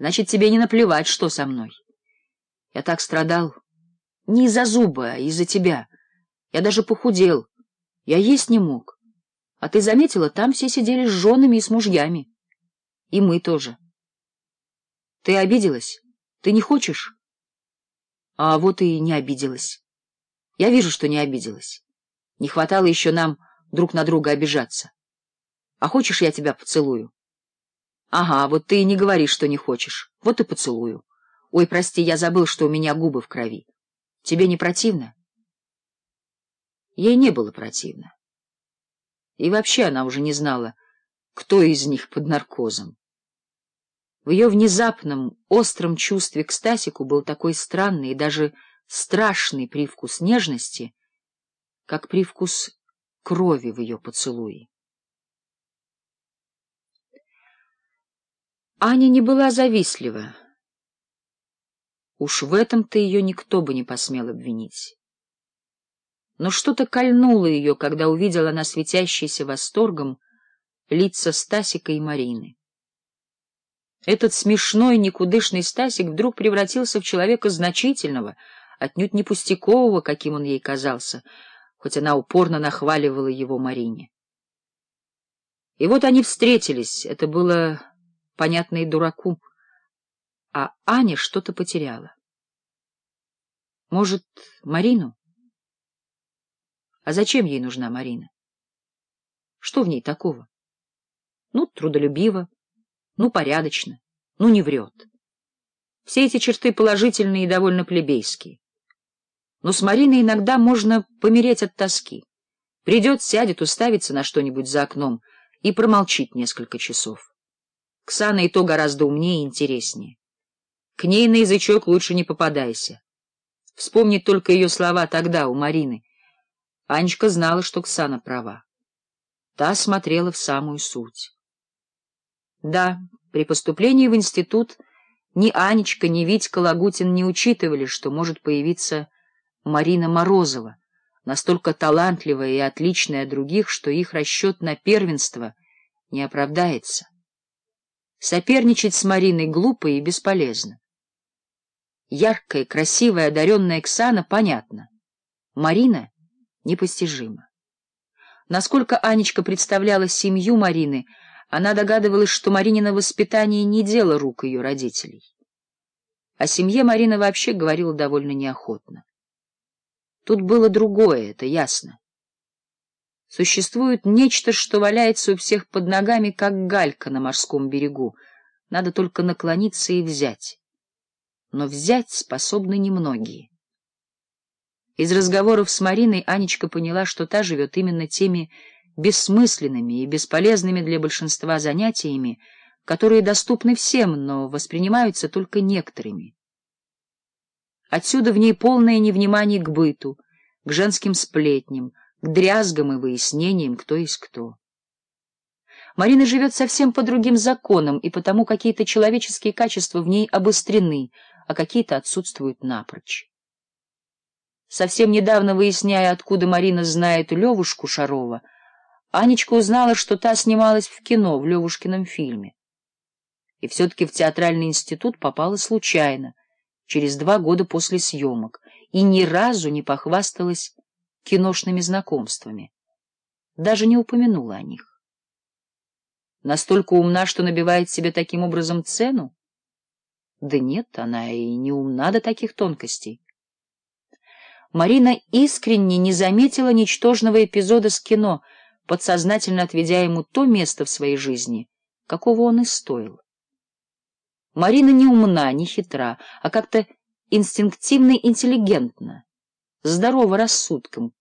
Значит, тебе не наплевать, что со мной. Я так страдал. Не из-за зуба, а из-за тебя. Я даже похудел. Я есть не мог. А ты заметила, там все сидели с женами и с мужьями. И мы тоже. Ты обиделась? Ты не хочешь? А вот и не обиделась. Я вижу, что не обиделась. Не хватало еще нам друг на друга обижаться. А хочешь, я тебя поцелую? Ага, вот ты и не говори, что не хочешь. Вот и поцелую. Ой, прости, я забыл, что у меня губы в крови. Тебе не противно? Ей не было противно. И вообще она уже не знала, кто из них под наркозом. В ее внезапном, остром чувстве к Стасику был такой странный и даже страшный привкус нежности, как привкус крови в ее поцелуе. Аня не была завистлива. Уж в этом-то ее никто бы не посмел обвинить. Но что-то кольнуло ее, когда увидела она светящиеся восторгом лица Стасика и Марины. Этот смешной, никудышный Стасик вдруг превратился в человека значительного, отнюдь не пустякового, каким он ей казался, хоть она упорно нахваливала его Марине. И вот они встретились, это было понятные дураку, а Аня что-то потеряла. Может, Марину? А зачем ей нужна Марина? Что в ней такого? Ну, трудолюбиво, ну, порядочно, ну, не врет. Все эти черты положительные и довольно плебейские. Но с Мариной иногда можно помереть от тоски. Придет, сядет, уставится на что-нибудь за окном и промолчит несколько часов. Ксана и то гораздо умнее и интереснее. К ней на язычок лучше не попадайся. Вспомни только ее слова тогда у Марины. Анечка знала, что Ксана права. Та смотрела в самую суть. Да, при поступлении в институт ни Анечка, ни Витька Лагутин не учитывали, что может появиться Марина Морозова, настолько талантливая и отличная от других, что их расчет на первенство не оправдается. Соперничать с Мариной глупо и бесполезно. Яркая, красивая, одаренная Ксана понятно. Марина непостижима. Насколько Анечка представляла семью Марины, она догадывалась, что Маринина воспитание не дело рук ее родителей. О семье Марина вообще говорила довольно неохотно. Тут было другое, это ясно. Существует нечто, что валяется у всех под ногами, как галька на морском берегу. Надо только наклониться и взять. Но взять способны немногие. Из разговоров с Мариной Анечка поняла, что та живет именно теми бессмысленными и бесполезными для большинства занятиями, которые доступны всем, но воспринимаются только некоторыми. Отсюда в ней полное невнимание к быту, к женским сплетням, к дрязгам и выяснениям, кто есть кто. Марина живет совсем по другим законам, и потому какие-то человеческие качества в ней обострены, а какие-то отсутствуют напрочь. Совсем недавно, выясняя, откуда Марина знает Левушку Шарова, Анечка узнала, что та снималась в кино в Левушкином фильме. И все-таки в театральный институт попала случайно, через два года после съемок, и ни разу не похвасталась киношными знакомствами. Даже не упомянула о них. Настолько умна, что набивает себе таким образом цену? Да нет, она и не умна до таких тонкостей. Марина искренне не заметила ничтожного эпизода с кино, подсознательно отведя ему то место в своей жизни, какого он и стоил. Марина не умна, не хитра, а как-то инстинктивно интеллигентна, здорово рассудком,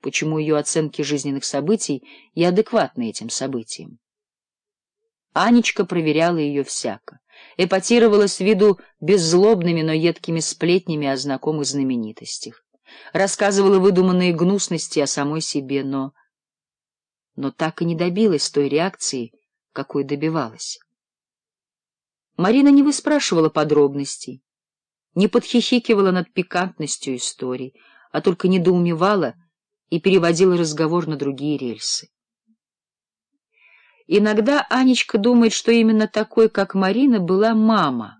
почему ее оценки жизненных событий и адекватны этим событиям. Анечка проверяла ее всяко, эпатировалась с виду беззлобными, но едкими сплетнями о знакомых знаменитостях, рассказывала выдуманные гнусности о самой себе, но... но так и не добилась той реакции, какой добивалась. Марина не выспрашивала подробностей, не подхихикивала над пикантностью историй, а только недоумевала — и переводила разговор на другие рельсы. Иногда Анечка думает, что именно такой, как Марина, была мама —